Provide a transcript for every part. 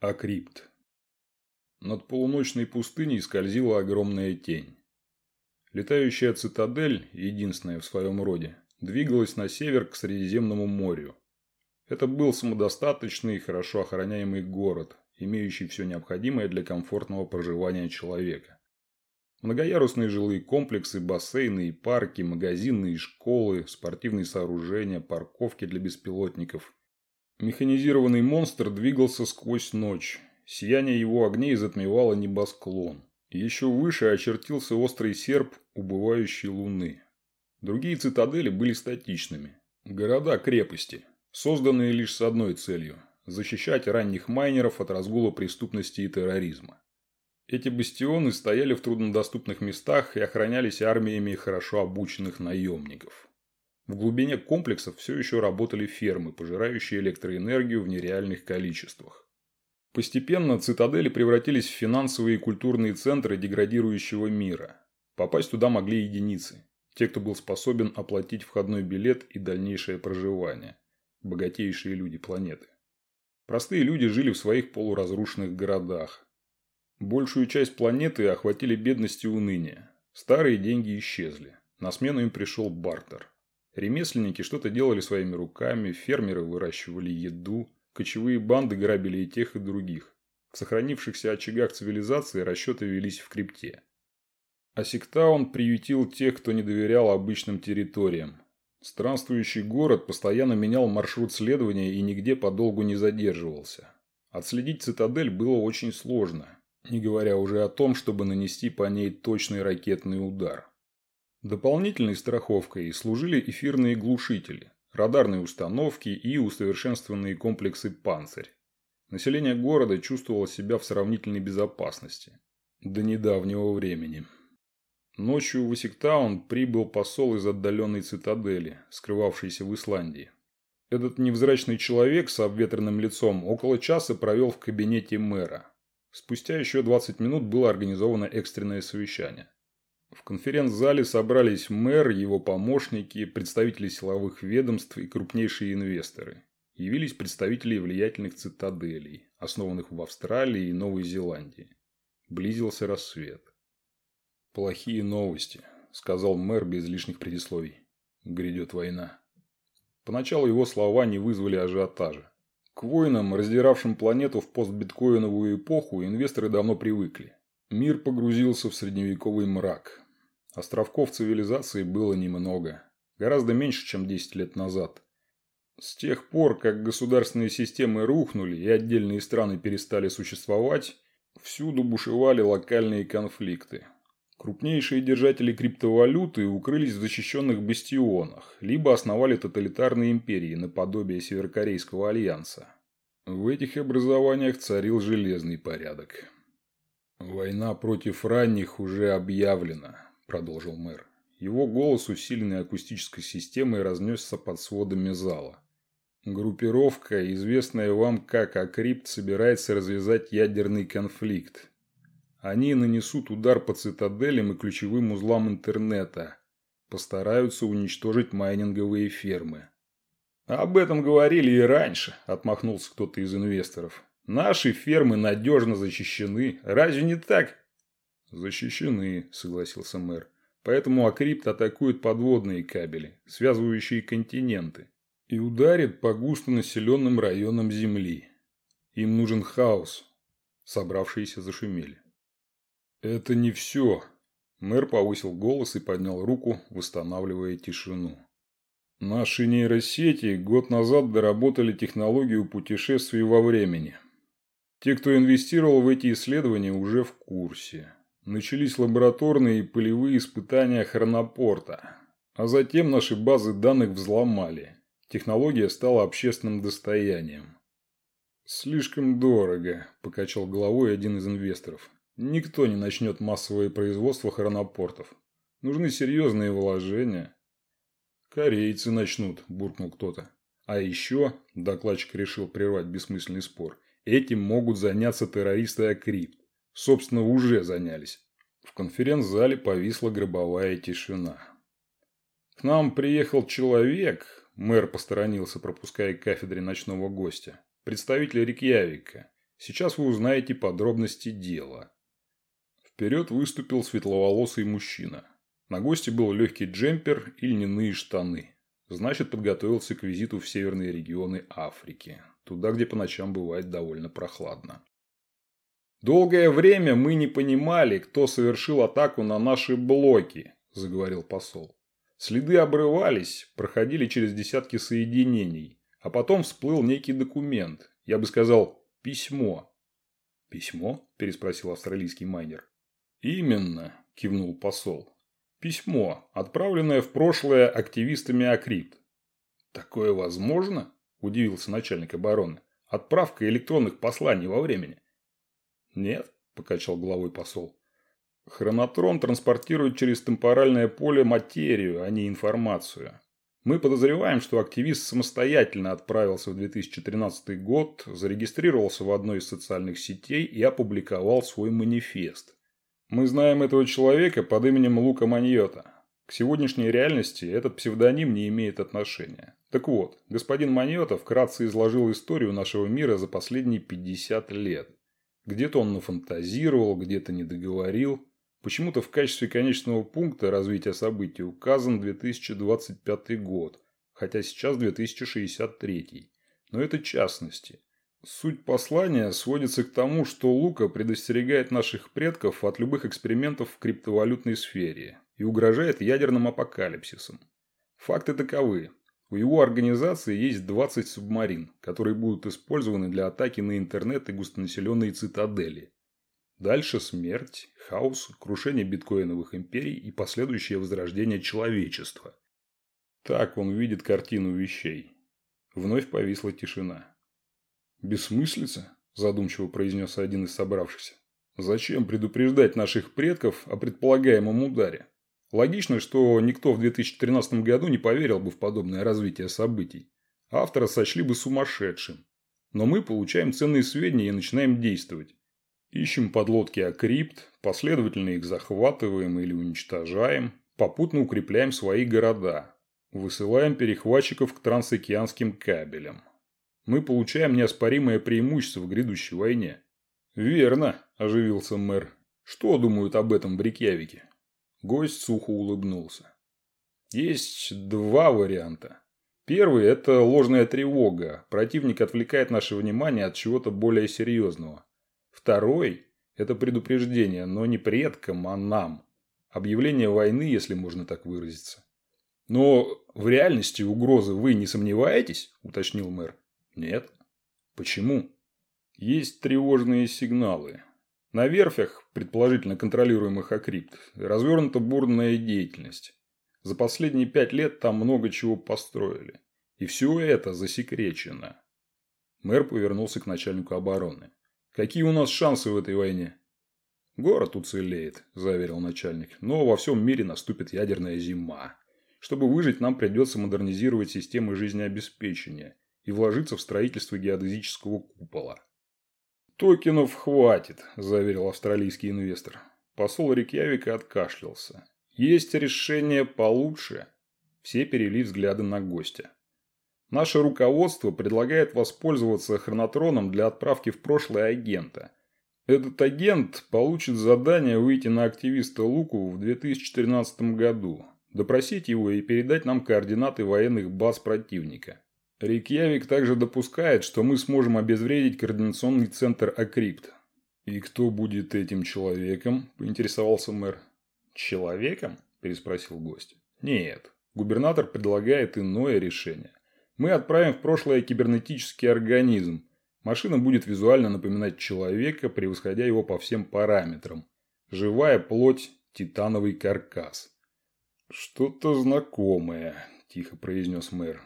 Акрипт. Над полуночной пустыней скользила огромная тень. Летающая цитадель, единственная в своем роде, двигалась на север к Средиземному морю. Это был самодостаточный, хорошо охраняемый город, имеющий все необходимое для комфортного проживания человека. Многоярусные жилые комплексы, бассейны и парки, магазины и школы, спортивные сооружения, парковки для беспилотников – Механизированный монстр двигался сквозь ночь. Сияние его огней затмевало небосклон. Еще выше очертился острый серп убывающей луны. Другие цитадели были статичными. Города-крепости, созданные лишь с одной целью – защищать ранних майнеров от разгула преступности и терроризма. Эти бастионы стояли в труднодоступных местах и охранялись армиями хорошо обученных наемников. В глубине комплексов все еще работали фермы, пожирающие электроэнергию в нереальных количествах. Постепенно цитадели превратились в финансовые и культурные центры деградирующего мира. Попасть туда могли единицы. Те, кто был способен оплатить входной билет и дальнейшее проживание. Богатейшие люди планеты. Простые люди жили в своих полуразрушенных городах. Большую часть планеты охватили бедность и уныние. Старые деньги исчезли. На смену им пришел бартер. Ремесленники что-то делали своими руками, фермеры выращивали еду, кочевые банды грабили и тех, и других. В сохранившихся очагах цивилизации расчеты велись в крипте. А Сектаун приютил тех, кто не доверял обычным территориям. Странствующий город постоянно менял маршрут следования и нигде подолгу не задерживался. Отследить цитадель было очень сложно, не говоря уже о том, чтобы нанести по ней точный ракетный удар. Дополнительной страховкой служили эфирные глушители, радарные установки и усовершенствованные комплексы «Панцирь». Население города чувствовало себя в сравнительной безопасности. До недавнего времени. Ночью в Исиктаун прибыл посол из отдаленной цитадели, скрывавшейся в Исландии. Этот невзрачный человек с обветренным лицом около часа провел в кабинете мэра. Спустя еще 20 минут было организовано экстренное совещание. В конференц-зале собрались мэр, его помощники, представители силовых ведомств и крупнейшие инвесторы. Явились представители влиятельных цитаделей, основанных в Австралии и Новой Зеландии. Близился рассвет. «Плохие новости», – сказал мэр без лишних предисловий. «Грядет война». Поначалу его слова не вызвали ажиотажа. К войнам, раздиравшим планету в постбиткоиновую эпоху, инвесторы давно привыкли. Мир погрузился в средневековый мрак, Островков цивилизации было немного. Гораздо меньше, чем 10 лет назад. С тех пор, как государственные системы рухнули и отдельные страны перестали существовать, всюду бушевали локальные конфликты. Крупнейшие держатели криптовалюты укрылись в защищенных бастионах, либо основали тоталитарные империи наподобие Северокорейского альянса. В этих образованиях царил железный порядок. Война против ранних уже объявлена. – продолжил мэр. Его голос, усиленный акустической системой, разнесся под сводами зала. Группировка, известная вам как Акрипт, собирается развязать ядерный конфликт. Они нанесут удар по цитаделям и ключевым узлам интернета. Постараются уничтожить майнинговые фермы. «Об этом говорили и раньше», – отмахнулся кто-то из инвесторов. «Наши фермы надежно защищены. Разве не так?» «Защищены», – согласился мэр. «Поэтому Акрипт атакует подводные кабели, связывающие континенты, и ударит по густонаселенным районам Земли. Им нужен хаос». Собравшиеся зашумели. «Это не все», Мэр повысил голос и поднял руку, восстанавливая тишину. Наши нейросети год назад доработали технологию путешествий во времени. Те, кто инвестировал в эти исследования, уже в курсе. Начались лабораторные и полевые испытания хронопорта. А затем наши базы данных взломали. Технология стала общественным достоянием. «Слишком дорого», – покачал головой один из инвесторов. «Никто не начнет массовое производство хронопортов. Нужны серьезные вложения». «Корейцы начнут», – буркнул кто-то. «А еще», – докладчик решил прервать бессмысленный спор, – «этим могут заняться террористы Акрипт. Собственно, уже занялись. В конференц-зале повисла гробовая тишина. К нам приехал человек, мэр посторонился, пропуская к кафедре ночного гостя, представитель Рикьявика. Сейчас вы узнаете подробности дела. Вперед выступил светловолосый мужчина. На гости был легкий джемпер и льняные штаны. Значит, подготовился к визиту в северные регионы Африки. Туда, где по ночам бывает довольно прохладно. «Долгое время мы не понимали, кто совершил атаку на наши блоки», – заговорил посол. «Следы обрывались, проходили через десятки соединений, а потом всплыл некий документ, я бы сказал, письмо». «Письмо?» – переспросил австралийский майнер. «Именно», – кивнул посол. «Письмо, отправленное в прошлое активистами Акрипт». «Такое возможно?» – удивился начальник обороны. «Отправка электронных посланий во времени». «Нет», – покачал головой посол. «Хронотрон транспортирует через темпоральное поле материю, а не информацию. Мы подозреваем, что активист самостоятельно отправился в 2013 год, зарегистрировался в одной из социальных сетей и опубликовал свой манифест. Мы знаем этого человека под именем Лука Маньота. К сегодняшней реальности этот псевдоним не имеет отношения. Так вот, господин Маньота вкратце изложил историю нашего мира за последние 50 лет. Где-то он нафантазировал, где-то не договорил. Почему-то в качестве конечного пункта развития событий указан 2025 год, хотя сейчас 2063. Но это частности. Суть послания сводится к тому, что Лука предостерегает наших предков от любых экспериментов в криптовалютной сфере и угрожает ядерным апокалипсисом. Факты таковы. У его организации есть 20 субмарин, которые будут использованы для атаки на интернет и густонаселенные цитадели. Дальше смерть, хаос, крушение биткоиновых империй и последующее возрождение человечества. Так он видит картину вещей. Вновь повисла тишина. «Бессмыслица?» – задумчиво произнес один из собравшихся. «Зачем предупреждать наших предков о предполагаемом ударе? Логично, что никто в 2013 году не поверил бы в подобное развитие событий. Автора сочли бы сумасшедшим. Но мы получаем ценные сведения и начинаем действовать. Ищем подлодки Акрипт, последовательно их захватываем или уничтожаем, попутно укрепляем свои города, высылаем перехватчиков к трансокеанским кабелям. Мы получаем неоспоримое преимущество в грядущей войне. «Верно», – оживился мэр. «Что думают об этом в Рикьявике?» Гость сухо улыбнулся. Есть два варианта. Первый – это ложная тревога. Противник отвлекает наше внимание от чего-то более серьезного. Второй – это предупреждение, но не предкам, а нам. Объявление войны, если можно так выразиться. «Но в реальности угрозы вы не сомневаетесь?» – уточнил мэр. «Нет». «Почему?» «Есть тревожные сигналы. На верфях, предположительно контролируемых Акрипт, развернута бурная деятельность. За последние пять лет там много чего построили. И все это засекречено. Мэр повернулся к начальнику обороны. «Какие у нас шансы в этой войне?» «Город уцелеет», – заверил начальник. «Но во всем мире наступит ядерная зима. Чтобы выжить, нам придется модернизировать системы жизнеобеспечения и вложиться в строительство геодезического купола. «Токенов хватит», – заверил австралийский инвестор. Посол Рикьявика откашлялся. «Есть решение получше». Все перевели взгляды на гостя. Наше руководство предлагает воспользоваться хронотроном для отправки в прошлое агента. Этот агент получит задание выйти на активиста Луку в 2013 году, допросить его и передать нам координаты военных баз противника. Рикьявик также допускает, что мы сможем обезвредить координационный центр Акрипт. «И кто будет этим человеком?» – поинтересовался мэр. «Человеком?» – переспросил гость. «Нет. Губернатор предлагает иное решение. Мы отправим в прошлое кибернетический организм. Машина будет визуально напоминать человека, превосходя его по всем параметрам. Живая плоть, титановый каркас». «Что-то знакомое», – тихо произнес мэр.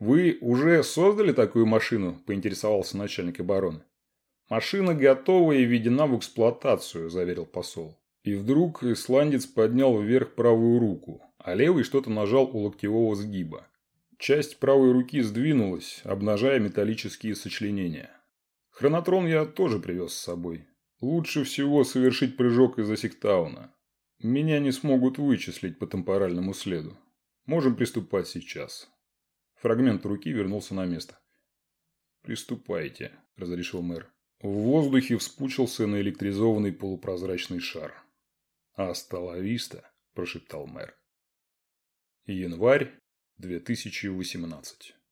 «Вы уже создали такую машину?» – поинтересовался начальник обороны. «Машина готова и введена в эксплуатацию», – заверил посол. И вдруг исландец поднял вверх правую руку, а левый что-то нажал у локтевого сгиба. Часть правой руки сдвинулась, обнажая металлические сочленения. Хронотрон я тоже привез с собой. Лучше всего совершить прыжок из-за сектауна. Меня не смогут вычислить по темпоральному следу. Можем приступать сейчас. Фрагмент руки вернулся на место. «Приступайте», – разрешил мэр. В воздухе вспучился наэлектризованный полупрозрачный шар. «Асталависта», – прошептал мэр. Январь 2018